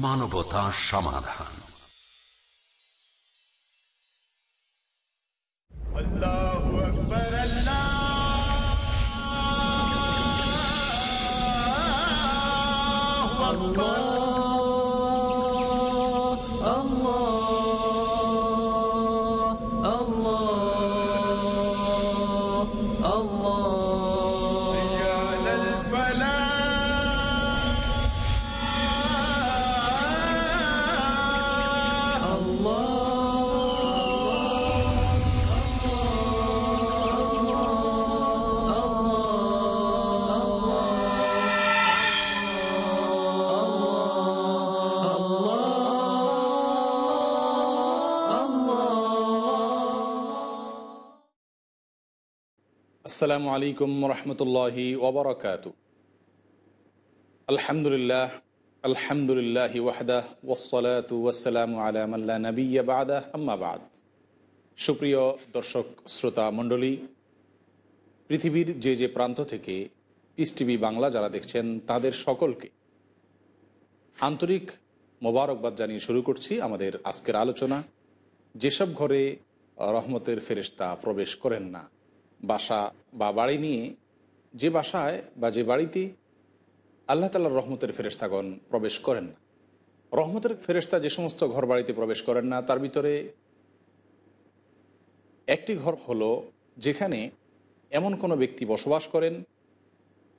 মানবতা সমাধান। আসসালামু আলাইকুম রহমতুল্লাহি ওবরাকাত। আলহামদুলিল্লাহ আলহামদুলিল্লাহ ওয়াহদাহ ওসলাত ওয়াসালাম আলামাল্লা নবিয়া বাদাহ আম্মাবাদ সুপ্রিয় দর্শক, শ্রোতা, মণ্ডলী, পৃথিবীর যে যে প্রান্ত থেকে পিস টিভি বাংলা যারা দেখছেন, তাদের সকলকে আন্তরিক মোবারকবাদ জানিয়ে শুরু করছি আমাদের আজকের আলোচনা। যেসব ঘরে রহমতের ফেরেশতা প্রবেশ করেন না বাসা বা বাড়ি নিয়ে যে বাসায় বা যে বাড়িতে আল্লাহ তালার রহমতের ফেরেস্তাগণ প্রবেশ করেন না। রহমতের ফেরেস্তা যে সমস্ত ঘর বাড়িতে প্রবেশ করেন না, তার ভিতরে একটি ঘর হলো যেখানে এমন কোনো ব্যক্তি বসবাস করেন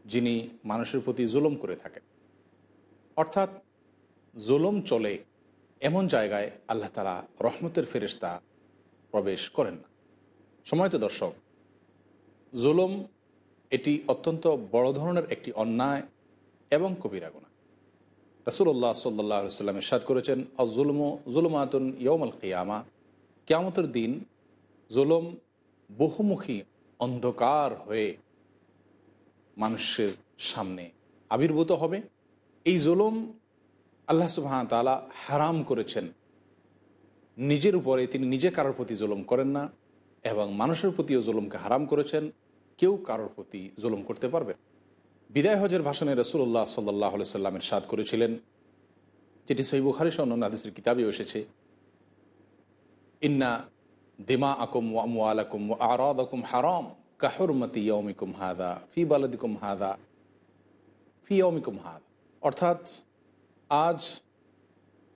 যিনি মানুষের প্রতি জুলুম করে থাকেন। অর্থাৎ জুলুম চলে এমন জায়গায় আল্লাহ তালা রহমতের ফেরেস্তা প্রবেশ করেন না। সময়ত দর্শক জুলুম এটি অত্যন্ত বড় ধরনের একটি অন্যায় এবং কবিরা গুণা। রসুল্লাহ সাল্লাহ সাল্লাম ইসাদ করেছেন অজুলম জুলুমাতুন ইয়মাল কিয়ামা। কেয়ামতের দিন জুলুম বহুমুখী অন্ধকার হয়ে মানুষের সামনে আবির্ভূত হবে। এই জুলুম আল্লাহ সুবাহ তালা হারাম করেছেন। নিজের উপরে তিনি নিজে কারোর প্রতি জুলুম করেন না এবং মানুষের প্রতিও জুলুমকে হারাম করেছেন। কেউ কারোর প্রতি জুলুম করতে পারবে। বিদায় হজের ভাষণে রসুল্লাহ সাল্লাহ সাল্লামের সাদ করেছিলেন, যেটি সই বুখারি অন্যান্য হাদিসের এসেছে। ইন্না দিমা আকুম ওয়ামু আলাকুম আরাদ আকুম হারাম, কাহরমতি ইয়মিকুম হাদা ফি বালদিকুম হাদা ফি ইয়মিকুম হাদা অর্থাৎ আজ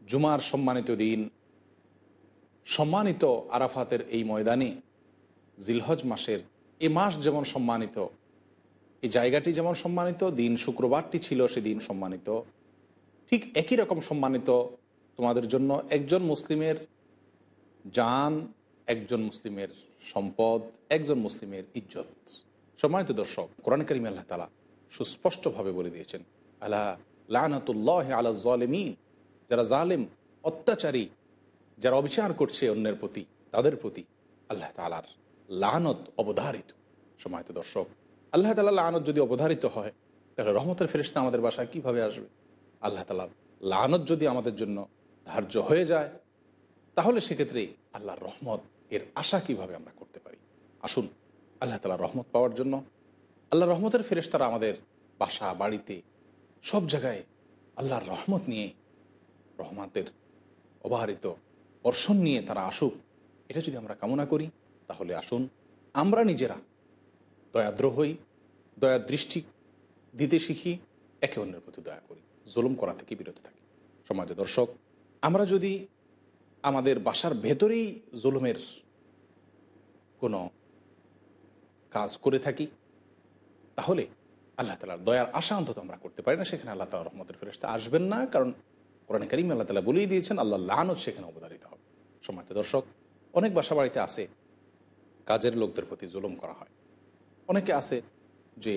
জুমার সম্মানিত দিন, সম্মানিত আরাফাতের এই ময়দানে জিলহজ মাসের এ মাস যেমন সম্মানিত এই জায়গাটি যেমন সম্মানিত, দিন শুক্রবারটি ছিল সেদিন সম্মানিত। ঠিক একই রকম সম্মানিত তোমাদের জন্য একজন মুসলিমের জান, একজন মুসলিমের সম্পদ, একজন মুসলিমের ইজ্জত। সম্মানিত দর্শক, কোরআন করিম আল্লাহ তালা সুস্পষ্টভাবে বলে দিয়েছেন আল্লাহ লানাতুল্লাহ আলা জালেমিন যারা জালেম, অত্যাচারী, যারা অবিচার করছে অন্যের প্রতি, তাদের প্রতি আল্লাহ তালার লানত অবধারিত। সময়ত দর্শক, আল্লাহ তালা লানত যদি অবধারিত হয়, তাহলে রহমতের ফেরিস্তা আমাদের বাসায় কীভাবে আসবে? আল্লাহ তালার লানত যদি আমাদের জন্য ধার্য হয়ে যায়, তাহলে সেক্ষেত্রে আল্লাহর রহমত এর আশা কীভাবে আমরা করতে পারি? আসুন, আল্লাহ তালার রহমত পাওয়ার জন্য আল্লাহ রহমতের ফেরেস্তারা আমাদের বাসা, বাড়িতে, সব জায়গায় আল্লাহর রহমত নিয়ে রহমতের অবাহিত বর্ষণ নিয়ে তারা আসুক। এটা যদি আমরা কামনা করি তাহলে আসুন আমরা নিজেরা দয়াদ্র হই দয়া দৃষ্টি দিতে শিখি, একে অন্যের প্রতি দয়া করি, জুলুম করা থেকে বিরত থাকি। সমাজে দর্শক, আমরা যদি আমাদের বাসার ভেতরেই জুলুমের কোনো কাজ করে থাকি, তাহলে আল্লাহ তালার দয়ার আশা অন্তত আমরা করতে পারি না। সেখানে আল্লাহ তালা রহমতের ফেরেস্তা আসবেন না, কারণ কোরআন করিম আল্লাহ তালা বলেই দিয়েছেন আল্লাহ লানত সেখানে অবতারিত হবে। সমাজ দর্শক, অনেক বাসা বাড়িতে আছে কাজের লোকদের প্রতি জুলুম করা হয়। অনেকে আছে যে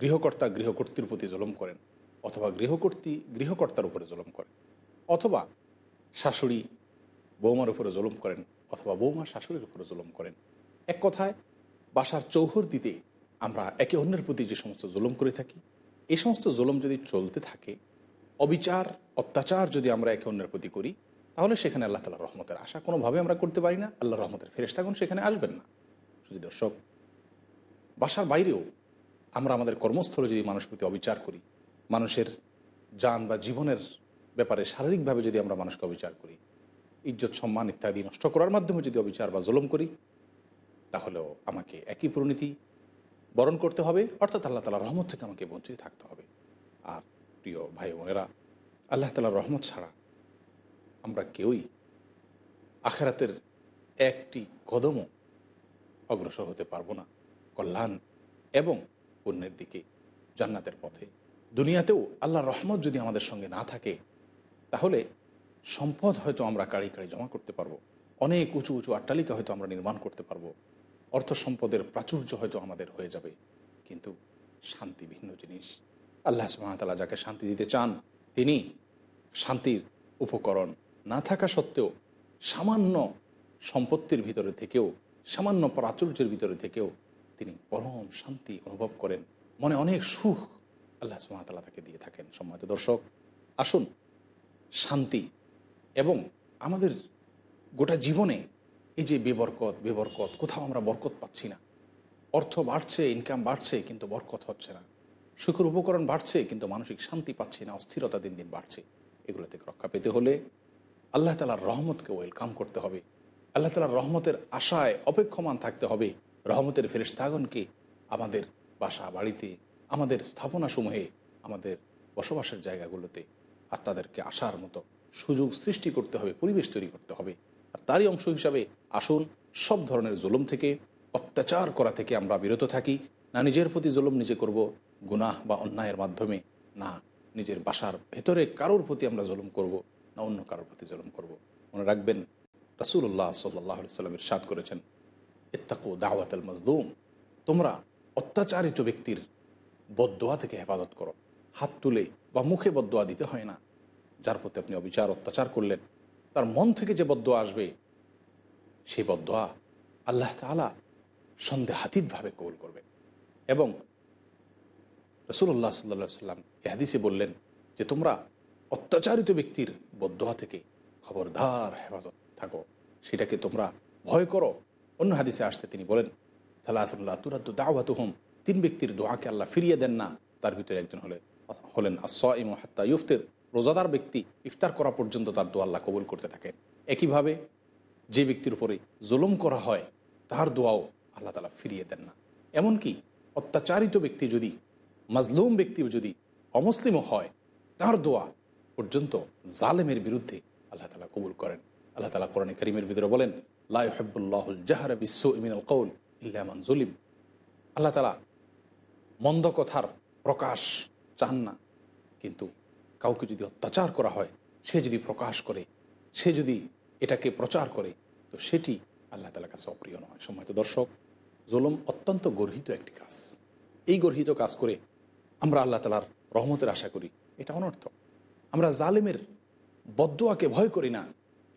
গৃহকর্তা গৃহকর্তীর প্রতি জুলুম করেন অথবা গৃহকর্তী গৃহকর্তার উপরে জুলুম করেন অথবা শাশুড়ি বৌমার উপরে জুলুম করেন অথবা বৌমা শাশুড়ির উপরে জুলুম করেন। এক কথায়, বাসার চৌহর দিতে আমরা একে অন্যের প্রতি যে সমস্ত জুলুম করে থাকি এই সমস্ত জুলুম যদি চলতে থাকে, অবিচার, অত্যাচার যদি আমরা একে অন্যের প্রতি করি তাহলে সেখানে আল্লাহ তালার রহমতের আশা কোনোভাবে আমরা করতে পারি না। আল্লাহ রহমতের ফেরেস্তাগুন সেখানে আসবেন না। শুধু দর্শক, বাসার বাইরেও আমরা আমাদের কর্মস্থলে যদি মানুষ প্রতি অবিচার করি, মানুষের যান বা জীবনের ব্যাপারে শারীরিকভাবে যদি আমরা মানুষকে অবিচার করি, ইজ্জত, সম্মান ইত্যাদি নষ্ট করার মাধ্যমে যদি অবিচার বা জুলুম করি, তাহলেও আমাকে একই পরিণতি বরণ করতে হবে। অর্থাৎ আল্লাহ তালার রহমত থেকে আমাকে বঞ্চিত থাকতে হবে। আর প্রিয় ভাই বোনেরা, আল্লাহ তালার রহমত ছাড়া আমরা কেউই আখেরাতের একটি কদমও অগ্রসর হতে পারব না। কল্যাণ এবং পুণ্যের দিকে, জান্নাতের পথে। দুনিয়াতেও আল্লাহর রহমত যদি আমাদের সঙ্গে না থাকে, তাহলে সম্পদ হয়তো আমরা কাড়ি কাড়ি জমা করতে পারব। অনেক উঁচু উঁচু আট্টালিকা হয়তো আমরা নির্মাণ করতে পারব। অর্থ সম্পদের প্রাচুর্য হয়তো আমাদের হয়ে যাবে। কিন্তু শান্তি ভিন্ন জিনিস। আল্লাহ সুহামতাল্লাহ যাকে শান্তি দিতে চান, তিনি শান্তির উপকরণ না থাকা সত্ত্বেও সামান্য সম্পত্তির ভিতরে থেকেও, সামান্য প্রাচুর্যের ভিতরে থেকেও তিনি পরম শান্তি অনুভব করেন। মনে অনেক সুখ আল্লাহ সুহামতাল্লাহ তাকে দিয়ে থাকেন। সম্মানিত দর্শক, আসুন শান্তি এবং আমাদের গোটা জীবনে এই যে বেবরকত বেবরকত, কোথাও আমরা বরকত পাচ্ছি না। অর্থ বাড়ছে ইনকাম বাড়ছে, কিন্তু বরকত হচ্ছে না। সুখের উপকরণ বাড়ছে, কিন্তু মানসিক শান্তি পাচ্ছি না, অস্থিরতা দিন দিন বাড়ছে। এগুলো থেকে রক্ষা পেতে হলে আল্লাহ তালার রহমতকে ওয়েলকাম করতে হবে। আল্লাহ তালার রহমতের আশায় অপেক্ষমান থাকতে হবে। রহমতের ফেরিস্তাগণকে আমাদের বাসা বাড়িতে আমাদের স্থাপনাসমূহে, আমাদের বসবাসের জায়গাগুলোতে আর তাদেরকে আসার মতো সুযোগ সৃষ্টি করতে হবে, পরিবেশ তৈরি করতে হবে। আর তারই অংশ হিসাবে আসুন, সব ধরনের জুলুম থেকে, অত্যাচার করা থেকে আমরা বিরত থাকি। না নিজের প্রতি জুলুম নিজে করব, গুনাহ বা অন্যায়ের মাধ্যমে, না নিজের বাসার ভেতরে কারোর প্রতি আমরা জুলুম করব। না অন্য কারোর প্রতি জুলুম করব। মনে রাখবেন রাসুল্লাহ সাল্লাহ সাল্লামের সাদ করেছেন, ইত্তাকু দাওয়াত আল মজলুম তোমরা অত্যাচারিত ব্যক্তির বদোয়া থেকে হেফাজত করো। হাত তুলে বা মুখে বদোয়া দিতে হয় না। যার প্রতি আপনি অবিচার, অত্যাচার করলেন, তার মন থেকে যে বদোয়া আসবে সেই বদোয়া আল্লাহ তালা সন্দেহাতীতভাবে কবুল করবে। এবং রসুল্লাহ সাল্লা সাল্লাম এহাদিসে বললেন যে, তোমরা অত্যাচারিত ব্যক্তির বদোয়া থেকে খবরদার হেফাজত থাকো। সেটাকে তোমরা ভয় করো। অন্য হাদিসে আসছে, তিনি বলেন সালাহুল্লাহ তুরাদ্দু দাওয়াত হুম তিন ব্যক্তির দোয়াকে আল্লাহ ফিরিয়ে দেন না, তার ভিতরে একজন হলে, হলেন আসম হাত্তা ইউফতের। রোজাদার ব্যক্তি ইফতার করা পর্যন্ত তার দোয়া আল্লাহ কবুল করতে থাকেন একইভাবে যে ব্যক্তির উপরে জুলুম করা হয় তার দোয়াও আল্লাহ তালা ফিরিয়ে দেন না। এমনকি অত্যাচারিত ব্যক্তি যদি, মাজলুম ব্যক্তি যদি অমুসলিমও হয় তার দোয়া পর্যন্ত জালেমের বিরুদ্ধে আল্লাহ তালা কবুল করেন। আল্লাহ তালা কোরআন করিমের ভিতরে বলেন লাই লাহবুল্লাহুল জাহারা বিশ্ব ইমিনুল কৌল ইল্লামান জলিম। আল্লাহ তালা মন্দ কথার প্রকাশ চান না। কিন্তু কাউকে যদি অত্যাচার করা হয়, সে যদি প্রকাশ করে, সে যদি এটাকে প্রচার করে, তো সেটি আল্লাহ তালার কাছে অপ্রিয় নয়। সম্মানিত দর্শক, জুলুম অত্যন্ত গর্হিত একটি কাজ। এই গর্হিত কাজ করে আমরা আল্লাহ তালার রহমতের আশা করি, এটা অনর্থ আমরা জালেমের বদুয়াকে ভয় করি না।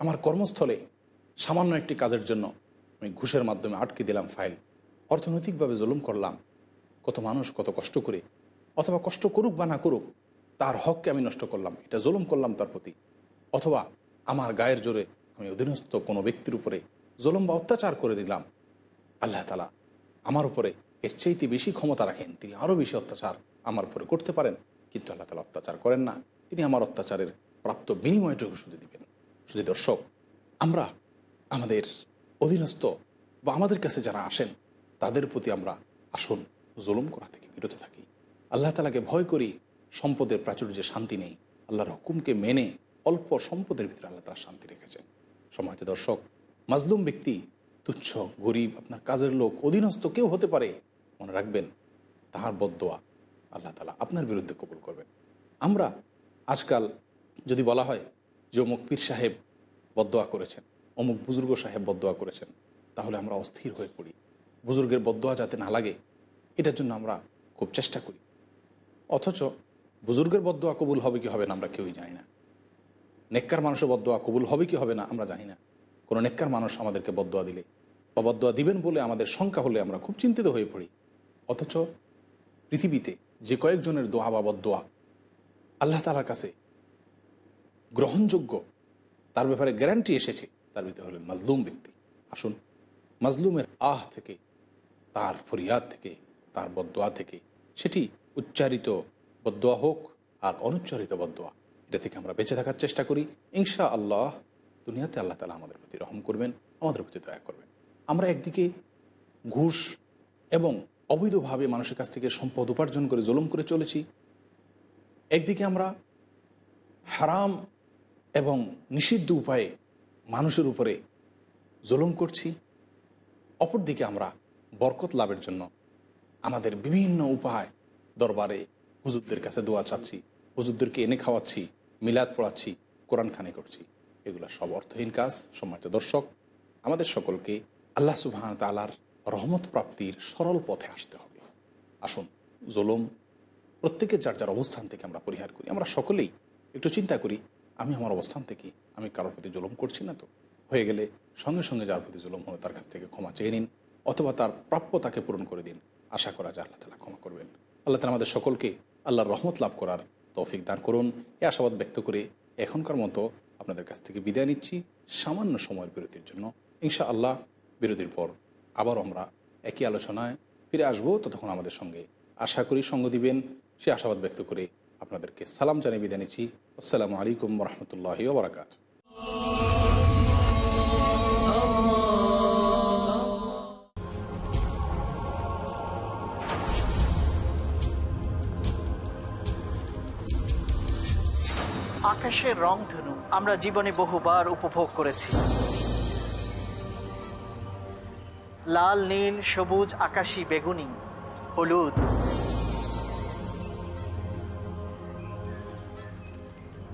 আমার কর্মস্থলে সামান্য একটি কাজের জন্য আমি ঘুষের মাধ্যমে আটকে দিলাম ফাইল। অর্থনৈতিকভাবে জুলুম করলাম। কত মানুষ কত কষ্ট করে, অথবা কষ্ট করুক বা না করুক, তার হককে আমি নষ্ট করলাম, এটা জুলুম করলাম তার প্রতি। অথবা আমার গায়ের জোরে আমি অধীনস্থ কোনো ব্যক্তির উপরে জুলুম বা অত্যাচার করে দিলাম। আল্লাহ তালা আমার উপরে এর চাইতে বেশি ক্ষমতা রাখেন, তিনি আরও বেশি অত্যাচার আমার উপরে করতে পারেন, কিন্তু আল্লাহ তালা অত্যাচার করেন না। তিনি আমার অত্যাচারের প্রাপ্ত বিনিময়টুকু শুধু দিবেন। শুধু দর্শক, আমরা আমাদের অধীনস্থ বা আমাদের কাছে যারা আসেন, তাদের প্রতি আমরা আসুন, জুলুম করা থেকে বিরত থাকি। আল্লাহ তালাকে ভয় করি, সম্পদের প্রাচুর্যে শান্তি নেই। আল্লাহর হুকুমকে মেনে অল্প সম্পদের ভিতরে আল্লাহ তালা শান্তি রেখেছেন। সময়ত দর্শক, মাজলুম ব্যক্তি, তুচ্ছ, গরিব, আপনার কাজের লোক, অধীনস্থ কেউ হতে পারে, মনে রাখবেন, তাহার বদোয়া আল্লাহ তালা আপনার বিরুদ্ধে কবুল করবেন। আমরা আজকাল যদি বলা হয় যে অমুক পীর সাহেব বদোয়া করেছেন, অমুক বুজুর্গ সাহেব বদোয়া করেছেন, তাহলে আমরা অস্থির হয়ে পড়ি। বুজুর্গের বদোয়া যাতে না লাগে, এটার জন্য আমরা খুব চেষ্টা করি। অথচ বুজুর্গের বদোয়া কবুল হবে কি হবে না আমরা কেউই জানি না। নেককার মানুষের বদোয়া কবুল হবে কি হবে না আমরা জানি না। কোনো নেককার মানুষ আমাদেরকে বদোয়া দিলে বা বদোয়া দিবেন বলে আমাদের শঙ্কা হলে আমরা খুব চিন্তিত হয়ে পড়ি। অথচ পৃথিবীতে যে কয়েকজনের দোয়া বা বদোয়া আল্লাহ তালার কাছে গ্রহণযোগ্য, তার ব্যাপারে গ্যারান্টি এসেছে, তার ভিতরে হলেন মাজলুম ব্যক্তি। আসুন, মাজলুমের আহ থেকে, তার ফরিয়াদ থেকে, তার বদোয়া থেকে, সেটি উচ্চারিত বদোয়া হোক আর অনুচ্চারিত বদোয়া এটা থেকে আমরা বেঁচে থাকার চেষ্টা করি। ইনশা আল্লাহ দুনিয়াতে আল্লাহ তালা আমাদের প্রতি রহম করবেন, আমাদের প্রতি দয়া করবেন। আমরা একদিকে ঘুষ এবং অবৈধভাবে মানুষের কাছ থেকে সম্পদ উপার্জন করে জুলুম করে চলেছি একদিকে আমরা হারাম এবং নিষিদ্ধ উপায়ে মানুষের উপরে জুলুম করছি, অপরদিকে আমরা বরকত লাভের জন্য আমাদের বিভিন্ন উপায় দরবারে হুজুরদের কাছে দোয়া চাচ্ছি, হুজুরদেরকে এনে খাওয়াচ্ছি, মিলাদ পড়াচ্ছি, কোরআন খানে করছি। এগুলো সব অর্থহীন কাজ, সম্মানিত দর্শক, আমাদের সকলকে আল্লাহ সুবাহ তালার রহমত প্রাপ্তির সরল পথে আসতে হবে। আসুন, জোলম প্রত্যেকের যার যার অবস্থান থেকে আমরা পরিহার করি। আমরা সকলেই একটু চিন্তা করি, আমি আমার অবস্থান থেকে আমি কারোর প্রতি জুলুম করছি না তো? হয়ে গেলে সঙ্গে সঙ্গে যার প্রতি জুলুম হলো তার কাছ থেকে ক্ষমা চেয়ে নিন, অথবা তার প্রাপ্য তাকে পূরণ করে দিন। আশা করা যায় আল্লাহ তালা ক্ষমা করবেন। আল্লাহ তালা আমাদের সকলকে আল্লাহর রহমত লাভ করার তৌফিক দান করুন। এ আশাবাদ ব্যক্ত করে এখনকার মতো আপনাদের কাছ থেকে বিদায় নিচ্ছি। সামান্য সময়ের বিরতির জন্য ইনশা আল্লাহ বিরতির পর আবার আমরা একই আলোচনায় ফিরে আসব। ততক্ষণ আমাদের সঙ্গে আশা করি সঙ্গ দিবেন সে আশাবাদ ব্যক্ত করে আপনাদেরকে সালাম জানিয়ে বিদায় আসসালামু আলাইকুম রহমতুল্লাহ বারাকাত আকাশের রংধনু আমরা জীবনে বহুবার উপভোগ করেছি। লাল, নীল, সবুজ, আকাশি, বেগুনি, হলুদ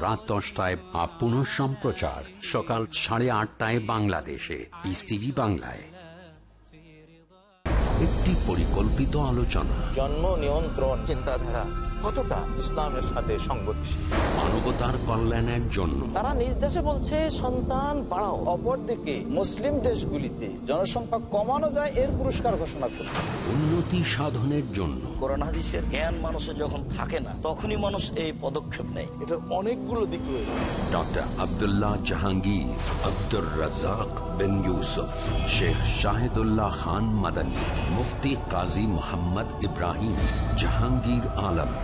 রাত দশটায় বা পুনঃ সম্প্রচার। সকাল সাড়ে আটটায় বাংলাদেশে। পিস টিভি বাংলায়। একটি পরিকল্পিত আলোচনা। জন্ম নিয়ন্ত্রণ চিন্তাধারা। কতটা ইসলামের সাথে সংগতিশীল? মানবতার কল্যাণের জন্য। তারা নিজ দেশে বলছে সন্তান বাড়াও অপরদিকে মুসলিম দেশগুলিতে জনসংখ্যা কমানো যায় এর পুরস্কার ঘোষণা করছে। উন্নতি সাধনের জন্য। কোরআন হাদিসের জ্ঞান মানুষের যখন থাকে না তখনই মানুষ এই পদক্ষেপ নেয়। এটার অনেকগুলো দিক রয়েছে। ডক্টর আবদুল্লাহ জাহাঙ্গীর আব্দুর রাজাক বিন ইউসুফ শেখ শাহিদুল্লাহ খান মাদানী মুফতি কাজী মোহাম্মদ ইব্রাহিম জাহাঙ্গীর আলম।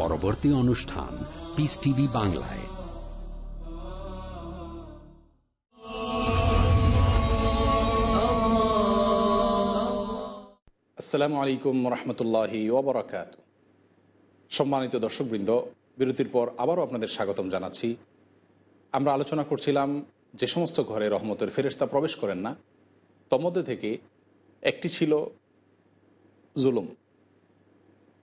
পরবর্তী অনুষ্ঠান পিস টিভি বাংলায়। আসসালামু আলাইকুম রহমতুল্লাহি ওবরাকাত সম্মানিত দর্শকবৃন্দ, বিরতির পর আবারও আপনাদের স্বাগতম জানাচ্ছি। আমরা আলোচনা করছিলাম যে সমস্ত ঘরে রহমতের ফেরেস্তা প্রবেশ করেন না তমধ্যে থেকে একটি ছিল জুলুম।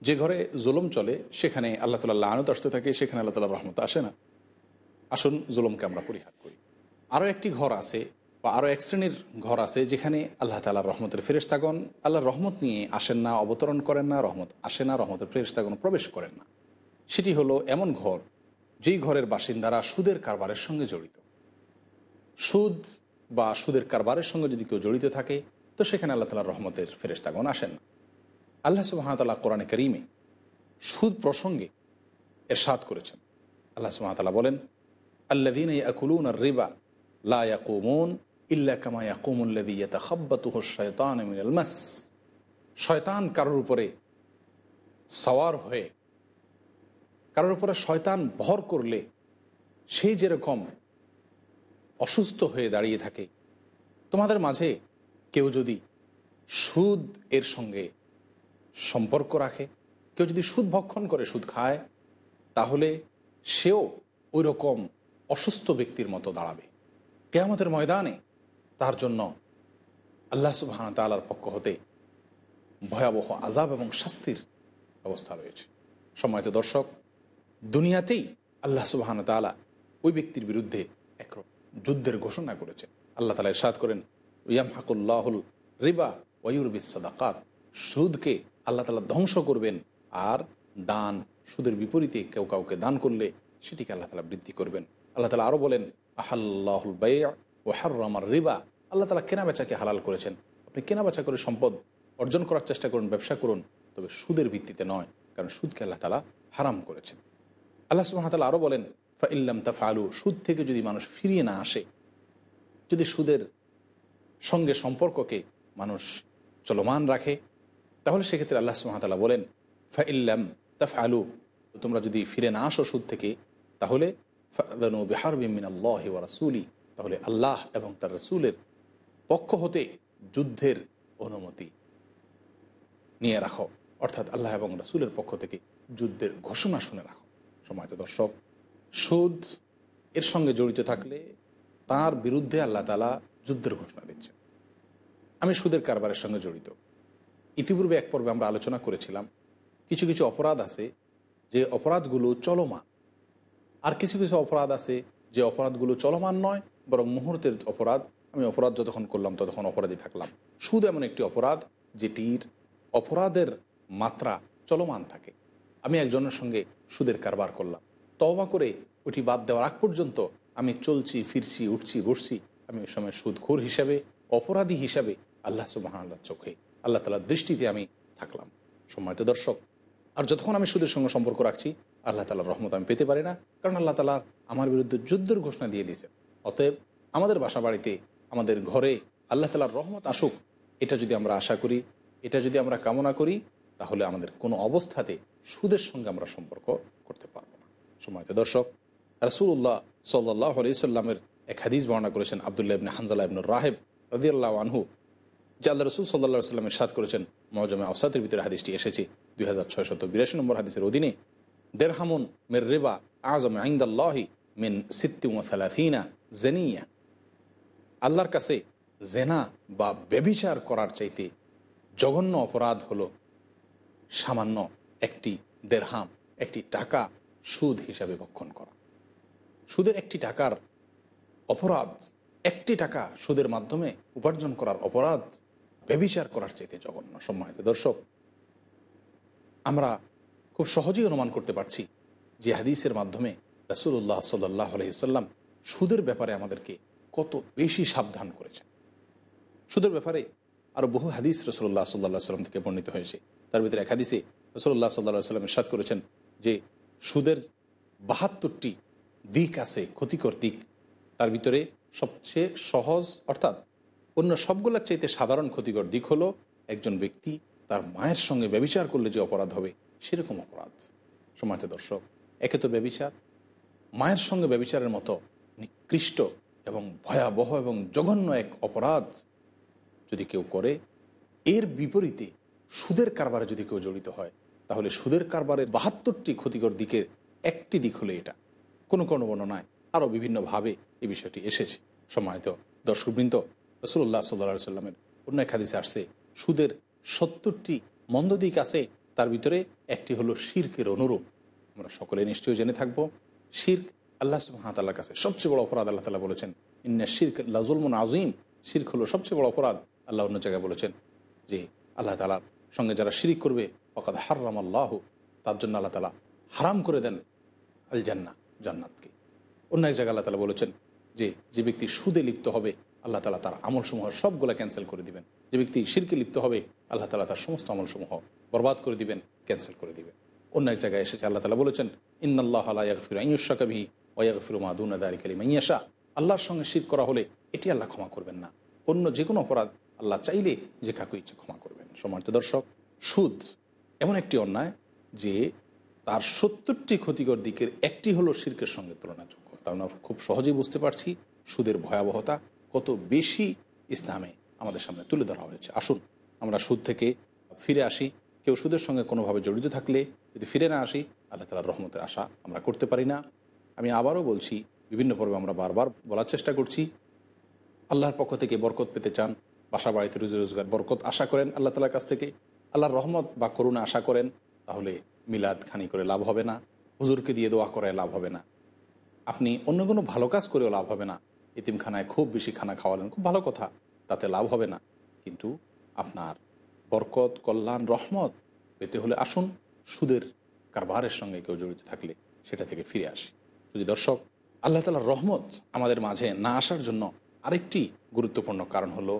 যে ঘরে জুলুম চলে, সেখানে আল্লাহ তাল্লাহ আনত আসতে থাকে, সেখানে আল্লাহ তাল্লাহ রহমত আসে না। আসুন জুলুমকে আমরা পরিহার করি। আরও একটি ঘর আছে, বা আরও এক শ্রেণির ঘর আছে, যেখানে আল্লাহ তালার রহমতের ফেরেস্তাগণ আল্লাহর রহমত নিয়ে আসেন না, অবতরণ করেন না, রহমত আসে না, রহমতের ফেরেস্তাগণ প্রবেশ করেন না। সেটি হলো এমন ঘর, যেই ঘরের বাসিন্দারা সুদের কারবারের সঙ্গে জড়িত। সুদ বা সুদের কারবারের সঙ্গে যদি কেউ জড়িত থাকে, তো সেখানে আল্লাহ তালার রহমতের ফেরেস্তাগণ আসেন না। আল্লাহ সুবাহতাল্লাহ কোরআনে করিমে সুদ প্রসঙ্গে এরশাদ করেছেন। আল্লাহ সুবাহতাল্লাহ বলেন আল্লাদিন ইয়াকুলুন আর রিবা লা ইয়াকুমুন ইল্লা কামা ইয়াকুমুল্লাদি ইয়াতাখাব্বাতুহ শায়তান মিনাল মাস। শয়তান কারোর উপরে সওয়ার হয়ে, কারোর উপরে শয়তান ভর করলে সেই যেরকম অসুস্থ হয়ে দাঁড়িয়ে থাকে, তোমাদের মাঝে কেউ যদি সুদ এর সঙ্গে সম্পর্ক রাখে। কেউ যদি সুদ ভক্ষণ করে, সুদ খায়, তাহলে সেও ওই রকম অসুস্থ ব্যক্তির মতো দাঁড়াবে। কেয়ামতের ময়দানে তার জন্য আল্লাহ সুবাহন তালার পক্ষ হতে ভয়াবহ আজাব এবং শাস্তির ব্যবস্থা রয়েছে। সময়ত দর্শক, দুনিয়াতেই আল্লাহ সুবাহন তালা ওই ব্যক্তির বিরুদ্ধে এক যুদ্ধের ঘোষণা করেছেন। আল্লাহ তালা ইরশাদ করেন ইয়াম হাকুল্লাহুল রিবা ওয়ুরবিস সাদাকাত। সুদকে আল্লাহ তালা ধ্বংস করবেন আর দান, সুদের বিপরীতে কেউ কাউকে দান করলে সেটিকে আল্লাহ তালা বৃদ্ধি করবেন। আল্লাহ তালা আরও বলেন, আহাল্লাহুল বাই ও হার্রামার রিবা। আল্লাহ তালা কেনা বেচাকে হালাল করেছেন। আপনি কেনা বেচা করে সম্পদ অর্জন করার চেষ্টা করুন, ব্যবসা করুন, তবে সুদের ভিত্তিতে নয়, কারণ সুদকে আল্লাহ তালা হারাম করেছেন। আল্লাহ সুহামতাল্লাহ আরও বলেন ফা ইল্লাম তাফা আলু সুদ থেকে যদি মানুষ ফিরিয়ে না আসে, যদি সুদের সঙ্গে সম্পর্ককে মানুষ চলমান রাখে তাহলে সেক্ষেত্রে আল্লাহ সুহামতাল্লাহ বলেন ফা ইল্লাম তাফ আলু তোমরা যদি ফিরে না আসো সুদ থেকে, তাহলে বিহার বিমিন আল্লাহ রাসুলি। তাহলে আল্লাহ এবং তার রসুলের পক্ষ হতে যুদ্ধের অনুমতি নিয়ে রাখো। অর্থাৎ আল্লাহ এবং রসুলের পক্ষ থেকে যুদ্ধের ঘোষণা শুনে রাখো। সময় দর্শক, সুদ এর সঙ্গে জড়িত থাকলে তার বিরুদ্ধে আল্লাহ তালা যুদ্ধের ঘোষণা দিচ্ছেন। আমি সুদের কারবারের সঙ্গে জড়িত। ইতিপূর্বে এক পর্বে আমরা আলোচনা করেছিলাম, কিছু কিছু অপরাধ আছে যে অপরাধগুলো চলমান। আর কিছু কিছু অপরাধ আছে যে অপরাধগুলো চলমান নয়, বরং মুহূর্তের অপরাধ। আমি অপরাধ যতক্ষণ করলাম, ততক্ষণ অপরাধী থাকলাম। সুদ এমন একটি অপরাধ যেটির অপরাধের মাত্রা চলমান থাকে। আমি একজনের সঙ্গে সুদের কারবার করলাম। তবা করে ওটি বাদ দেওয়ার আগ পর্যন্ত আমি চলছি, ফিরছি, উঠছি, বসছি। আমি ওই সময় সুদখোর হিসাবে, অপরাধী হিসাবে আল্লাহ সুবাহ চোখে আল্লাহ তালার দৃষ্টিতে আমি থাকলাম। সময়ত দর্শক, আর যতক্ষণ আমি সুদের সঙ্গে সম্পর্ক রাখছি, আল্লাহ তালার রহমত আমি পেতে পারি না, কারণ আল্লাহ তালা আমার বিরুদ্ধে যুদ্ধের ঘোষণা দিয়ে দিয়েছে অতএব আমাদের বাসা বাড়িতে আমাদের ঘরে আল্লাহ তালার রহমত আসুক, এটা যদি আমরা আশা করি, এটা যদি আমরা কামনা করি, তাহলে আমাদের কোনো অবস্থাতে সুদের সঙ্গে আমরা সম্পর্ক করতে পারব না। সময়তে দর্শক রাসুল্লাহ সাল্লাহ আলাইসাল্লামের এক হাদিস বর্ণনা করেছেন আবদুল্লাহ ইবনে হানজালা ইবনুর রাহেব রদিয়াল্লাহ আনহু যে আল্লাহ রসুল সাল্লাহ সাল্লামের সাদ করেছেন মজমে আসাতের ভিতরে হাদিসটি এসেছে, দুই হাজার ছয়শত বিরাশি নম্বর হাদিসের অধীনে দেড়হামুন মের রেবা আজম আইন্দাল্লাহি মিন সিদ্দিমা জেনিয়া। আল্লাহর কাছে জেনা বা ব্যবিচার করার চাইতে জঘন্য অপরাধ হলো সামান্য একটি দেড়হাম একটি টাকা সুদ হিসাবে ভক্ষণ করা। সুদের একটি টাকার অপরাধ, একটি টাকা সুদের মাধ্যমে উপার্জন করার অপরাধ ব্যবিচার করার চাইতে জঘন্য সম্মানিত দর্শক, আমরা খুব সহজেই অনুমান করতে পারছি যে হাদিসের মাধ্যমে রাসুল্লাহ সাল্লাহ আলহিসাল্লাম সুদের ব্যাপারে আমাদেরকে কত বেশি সাবধান করেছেন। সুদের ব্যাপারে আরও বহু হাদিস রসুল্লাহ সাল্লাহ সাল্লাম থেকে বর্ণিত হয়েছে। তার ভিতরে এক হাদিসে রসুল্লাহ সাল্লাহ সাল্লাম সাদ করেছেন যে সুদের বাহাত্তরটি দিক আছে, ক্ষতিকর দিক। তার ভিতরে সবচেয়ে সহজ অর্থাৎ অন্য সবগুলোর চাইতে সাধারণ ক্ষতিকর দিক হলো একজন ব্যক্তি তার মায়ের সঙ্গে ব্যবিচার করলে যে অপরাধ হবে সেরকম অপরাধ। সমাজে দর্শক, একে তো ব্যবিচার। মায়ের সঙ্গে ব্যবিচারের মতো নিকৃষ্ট এবং ভয়াবহ এবং জঘন্য এক অপরাধ যদি কেউ করে, এর বিপরীতে সুদের কারবারে যদি কেউ জড়িত হয়, তাহলে সুদের কারবারের বাহাত্তরটি ক্ষতিকর দিকের একটি দিক হলো এটা। কোনো কোনো বর্ণনায় আরও বিভিন্নভাবে এই বিষয়টি এসেছে। সম্মানিত দর্শকবৃন্দ রসুল্লাহ সাল্লা সাল্লামের অন্য এক হাদিসে আসছে, সুদের সত্তরটি মন্দ দিক আছে, তার ভিতরে একটি হলো শির্কের অনুরূপ। আমরা সকলে নিশ্চয়ই জেনে থাকব, শির্ক আল্লাহ সুহাতাল্লাহর কাছে সবচেয়ে বড় অপরাধ আল্লাহ তালা বলেছেন। ইন্না শির্ক লাজুলমন আজিম শির্ক হলো সবচেয়ে বড় অপরাধ আল্লাহ অন্য জায়গায় বলেছেন যে আল্লাহ তালার সঙ্গে যারা শিরিক করবে অকাদ হার্রাম আল্লাহ তার জন্য আল্লাহ তালা হারাম করে দেন আল জান্না জান্নাতকে। অন্য এক জায়গায় আল্লাহ তালা বলেছেন যে যে ব্যক্তি সুদে লিপ্ত হবে আল্লাহ তালা তার আমলসমূহ সবগুলো ক্যান্সেল করে দিবেন। যে ব্যক্তি শিরকে লিপ্ত হবে, আল্লাহ তালা তার সমস্ত আমলসমূহ বরবাদ করে দিবেন, ক্যান্সেল করে দিবেন। অন্য এক জায়গায় এসেছে, আল্লাহ তালা বলেছেন ইন্নআল্লাহ আলাইফির আইয়ুসা কবি ওয়াগফির মাদুনা দারিক আলী মাইয়াশা আল্লাহর সঙ্গে শির করা হলে এটি আল্লাহ ক্ষমা করবেন না। অন্য যে কোনো অপরাধ আল্লাহ চাইলে যে কাকু ইচ্ছে ক্ষমা করবেন। সম্মানিত দর্শক, সুদ এমন একটি অন্যায় যে তার সত্তরটি ক্ষতিকর দিকের একটি হলো শির্কের সঙ্গে তুলনাযোগ্য। তার আমরা খুব সহজেই বুঝতে পারছি সুদের ভয়াবহতা কত বেশি ইসলামে আমাদের সামনে তুলে ধরা হয়েছে। আসুন, আমরা সুদ থেকে ফিরে আসি। কেউ সুদের সঙ্গে কোনোভাবে জড়িত থাকলে যদি ফিরে না আসি, আল্লাহ তালার রহমতের আশা আমরা করতে পারি না। আমি আবারও বলছি, বিভিন্ন পর্বে আমরা বারবার বলার চেষ্টা করছি, আল্লাহর পক্ষ থেকে বরকত পেতে চান, বাসা বাড়িতে রুজি রোজগার, বরকত আশা করেন আল্লাহ তালার কাছ থেকে। আল্লাহর রহমত বা করুণা আশা করেন, তাহলে মিলাদ খানি করে লাভ হবে না। হুজুরকে দিয়ে দোয়া করে লাভ হবে না। আপনি অন্য কোনো ভালো কাজ করেও লাভ হবে না। এতিমখানায় খুব বেশি খানা খাওয়ালেন, খুব ভালো কথা, তাতে লাভ হবে না। কিন্তু আপনার বরকত, কল্যাণ, রহমত পেতে হলে আসুন, সুদের কারবারের সঙ্গে কেউ জড়িত থাকলে সেটা থেকে ফিরে আসি। যদি দর্শক, আল্লাহ তালার রহমত আমাদের মাঝে না আসার জন্য আরেকটি গুরুত্বপূর্ণ কারণ হলো,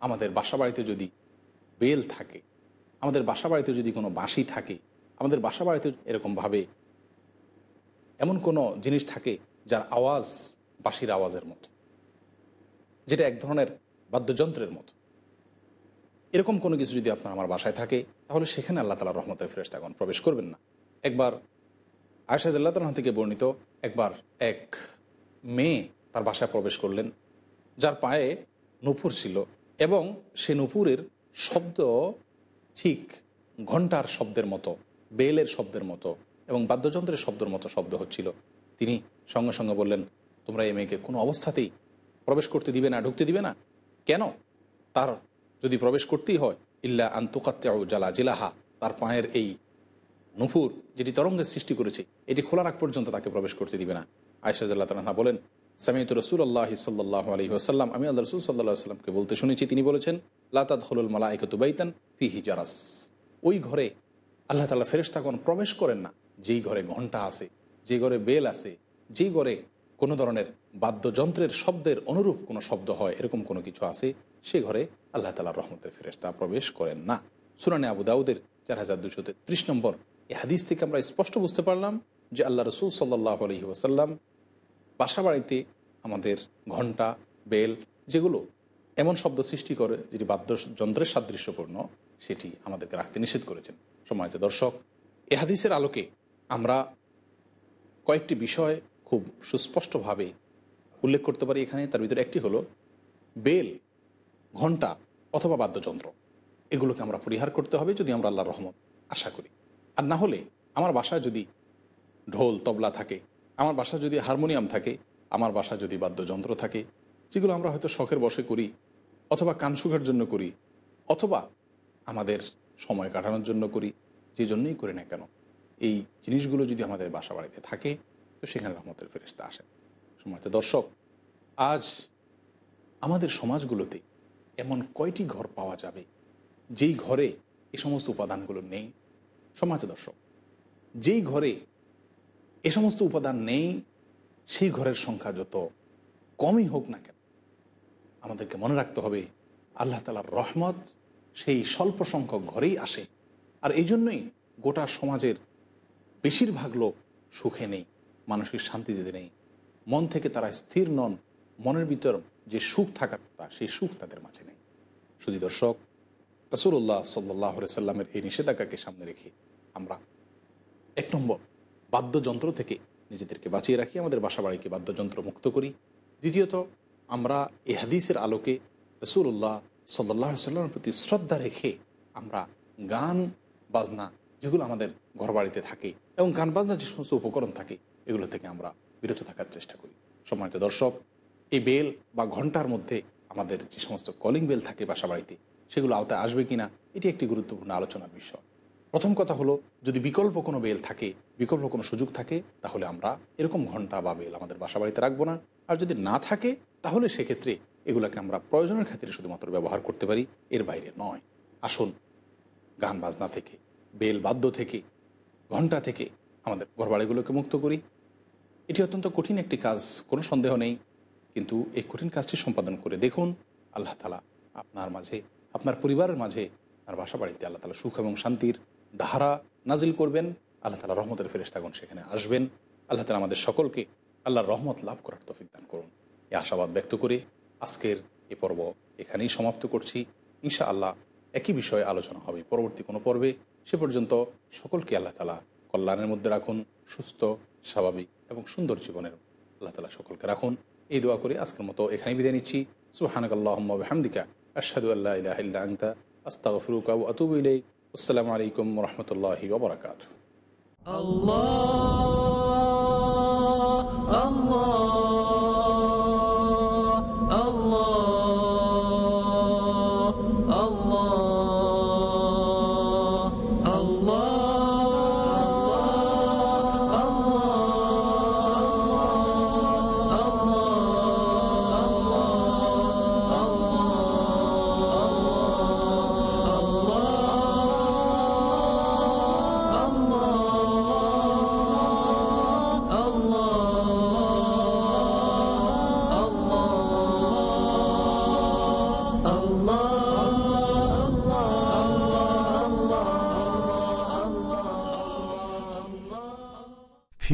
আমাদের বাসা বাড়িতে যদি বেল থাকে, আমাদের বাসা বাড়িতে যদি কোনো বাঁশি থাকে, আমাদের বাসা বাড়িতে এরকমভাবে এমন কোনো জিনিস থাকে যার আওয়াজ বাঁশির আওয়াজের মতো, যেটা এক ধরনের বাদ্যযন্ত্রের মতো। এরকম কোনো কিছু যদি আপনার আমার বাসায় থাকে, তাহলে সেখানে আল্লাহ তালা রহমতের ফেরেস্তাগণ প্রবেশ করবেন না। একবার আয়সাদ আল্লাহ তালা থেকে বর্ণিত একবার এক মেয়ে তার বাসায় প্রবেশ করলেন, যার পায়ে নুপুর ছিল এবং সে নুপুরের শব্দ ঠিক ঘণ্টার শব্দের মতো, বেলের শব্দের মতো এবং বাদ্যযন্ত্রের শব্দের মতো শব্দ হচ্ছিল। তিনি সঙ্গে সঙ্গে বললেন তোমরা এই মেয়েকে কোনো অবস্থাতেই প্রবেশ করতে দিবে না, ঢুকতে দিবে না। কেন? তার যদি প্রবেশ করতেই হয়, ইল্লা আন্তকাত্যাউ জালা জিলাহা, তার পায়ের এই নুপুর যেটি তরঙ্গের সৃষ্টি করেছে, এটি খোলার আগ পর্যন্ত তাকে প্রবেশ করতে দিবে না। আয়সাজাল্লাহ তালা বলেন সামিয়ত রসুল আল্লাহ সাল্লাহ আলহি আসাল্লাম আমি আল্লাহ রসুল সাল্লাহ সাল্লামকে বলতে শুনেছি, তিনি বলেছেন লাতাদ হলুল মালা একতুবাইতান ফিহি জারাস। ওই ঘরে আল্লাহ তালা ফেরেস্তাগণ প্রবেশ করেন না। যেই ঘরে ঘণ্টা আছে যে ঘরে বেল আছে, যেই ঘরে কোনো ধরনের বাদ্যযন্ত্রের শব্দের অনুরূপ কোনো শব্দ হয়, এরকম কোনো কিছু আছে, সে ঘরে আল্লাহ তালার রহমতের ফেরেস্তা প্রবেশ করেন না। সুরানে আবু দাউদের চার হাজার দুশো তেত্রিশ নম্বর এই হাদিস থেকে আমরা স্পষ্ট বুঝতে পারলাম যে আল্লাহ রসুল সাল্লাহ আলহি ওসাল্লাম বাসা বাড়িতে আমাদের ঘণ্টা বেল যেগুলো এমন শব্দ সৃষ্টি করে যেটি বাদ্যযন্ত্রের সাদৃশ্যপূর্ণ, সেটি আমাদেরকে রাখতে নিষেধ করেছেন। সময়ত দর্শক, এ হাদিসের আলোকে আমরা কয়েকটি বিষয় খুব সুস্পষ্টভাবে উল্লেখ করতে পারি এখানে। তার ভিতরে একটি হলো বেল ঘণ্টা অথবা বাদ্যযন্ত্র। এগুলোকে আমরা পরিহার করতে হবে যদি আমরা আল্লাহর রহমত আশা করি। আর না হলে আমার বাসায় যদি ঢোল, তবলা থাকে, আমার বাসায় যদি হারমোনিয়াম থাকে, আমার বাসায় যদি বাদ্যযন্ত্র থাকে, যেগুলো আমরা হয়তো শখের বসে করি অথবা কান সুখের জন্য করি অথবা আমাদের সময় কাটানোর জন্য করি, যে জন্যই করি না কেন। এই জিনিসগুলো যদি আমাদের বাসা বাড়িতে থাকে সেখানে রহমতের ফেরিস্তা আসে। সময় দর্শক, আজ আমাদের সমাজগুলোতে এমন কয়টি ঘর পাওয়া যাবে, যেই ঘরে এ সমস্ত উপাদানগুলো নেই? সমাজ দর্শক, যেই ঘরে এ সমস্ত উপাদান নেই, সেই ঘরের সংখ্যা যত কমই হোক না কেন, আমাদেরকে মনে রাখতে হবে, আল্লাহ তালার রহমত সেই স্বল্প সংখ্যক ঘরেই আসে। আর এই জন্যই গোটা সমাজের বেশিরভাগ লোক সুখে নেই। মানসিক দিতে নেই। মন থেকে তারা স্থির নন। মনের ভিতর যে সুখ থাকার কথা, সেই সুখ তাদের মাঝে নেই। শুধু দর্শক রসুল্লাহ সাল্লাহ সাল্লামের এই নিষেধাজ্ঞাকে সামনে রেখে আমরা এক নম্বর, বাদ্যযন্ত্র থেকে নিজেদেরকে বাঁচিয়ে রাখি, আমাদের বাসা বাড়িকে বাদ্যযন্ত্র মুক্ত করি। দ্বিতীয়ত, আমরা এ হাদিসের আলোকে রসুল্লাহ সাল্লাহ সাল্লামের প্রতি শ্রদ্ধা রেখে আমরা গান, বাজনা যেগুলো আমাদের ঘরবাড়িতে থাকে এবং গান বাজনা যে সমস্ত উপকরণ থাকে এগুলো থেকে আমরা বিরত থাকার চেষ্টা করি। সম্মানিত দর্শক, এই বেল বা ঘণ্টার মধ্যে আমাদের যে সমস্ত কলিং বেল থাকে বাসা বাড়িতে সেগুলো আওতায় আসবে কিনা, এটি একটি গুরুত্বপূর্ণ আলোচনার বিষয়। প্রথম কথা হলো, যদি বিকল্প কোনো বেল থাকে, বিকল্প কোনো সুযোগ থাকে, তাহলে আমরা এরকম ঘণ্টা বা বেল আমাদের বাসা বাড়িতে রাখব না। আর যদি না থাকে, তাহলে সেক্ষেত্রে এগুলোকে আমরা প্রয়োজনের খাতিরে শুধুমাত্র ব্যবহার করতে পারি, এর বাইরে নয়। আসুন, গান বাজনা থেকে, বেল বাদ্য থেকে, ঘণ্টা থেকে আমাদের ঘরবাড়িগুলোকে মুক্ত করি। এটি অত্যন্ত কঠিন একটি কাজ, কোনো সন্দেহ নেই। কিন্তু এই কঠিন কাজটি সম্পাদন করে দেখুন, আল্লাহ তালা আপনার মাঝে, আপনার পরিবারের মাঝে, আপনার বাসা বাড়িতে আল্লাহ তালা সুখ এবং শান্তির ধারা নাজিল করবেন। আল্লাহ তালা রহমতের ফেরেস্তাগণ সেখানে আসবেন। আল্লাহ তালা আমাদের সকলকে আল্লাহর রহমত লাভ করার তফিক দান করুন। এ আশাবাদ ব্যক্ত করে আজকের এ পর্ব এখানেই সমাপ্ত করছি। ইনশা আল্লাহ একই বিষয়ে আলোচনা হবে পরবর্তী কোনো পর্বে। সে পর্যন্ত সকলকে আল্লাহ তালা কল্যাণের মধ্যে রাখুন, সুস্থ, স্বাভাবিক এবং সুন্দর জীবনের আল্লাহ তালা সকলকে রাখুন। এই দোয়া করে আজকের মতো এখানে বিদায় নিচ্ছি। সুহানকাল্লাহমদিকা আশাদু আল্লাহ আংতা আস্তাগফিরুকা আতুব ইলাই আসসালামু আলাইকুম রহমতুল্লাহ আল্লাহ ওয়া বারাকাতুহু।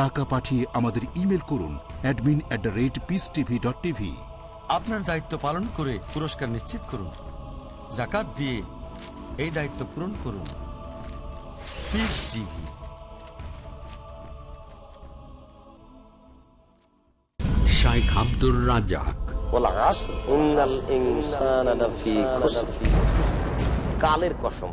টাকা পাঠিয়ে আমাদের ইমেল করুন admin at the rate peace TV dot TV আপনার দায়িত্ব পালন করে পুরস্কার নিশ্চিত করুন। জাকাত দিয়ে এই দায়িত্ব পূরণ করুন। পিস টিভি শাইখ আব্দুর রাজাক কালের কসম।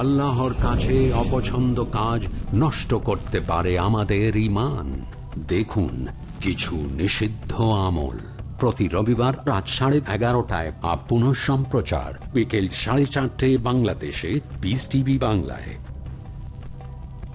আল্লাহর কাছে অপছন্দ কাজ নষ্ট করতে পারে আমাদের ইমান দেখুন, কিছু নিষিদ্ধ আমল। প্রতি রবিবার রাত সাড়ে এগারোটায় আপ পুনঃ সম্প্রচার বিকেল সাড়ে চারটে বাংলাদেশে বিস টিভি বাংলায়।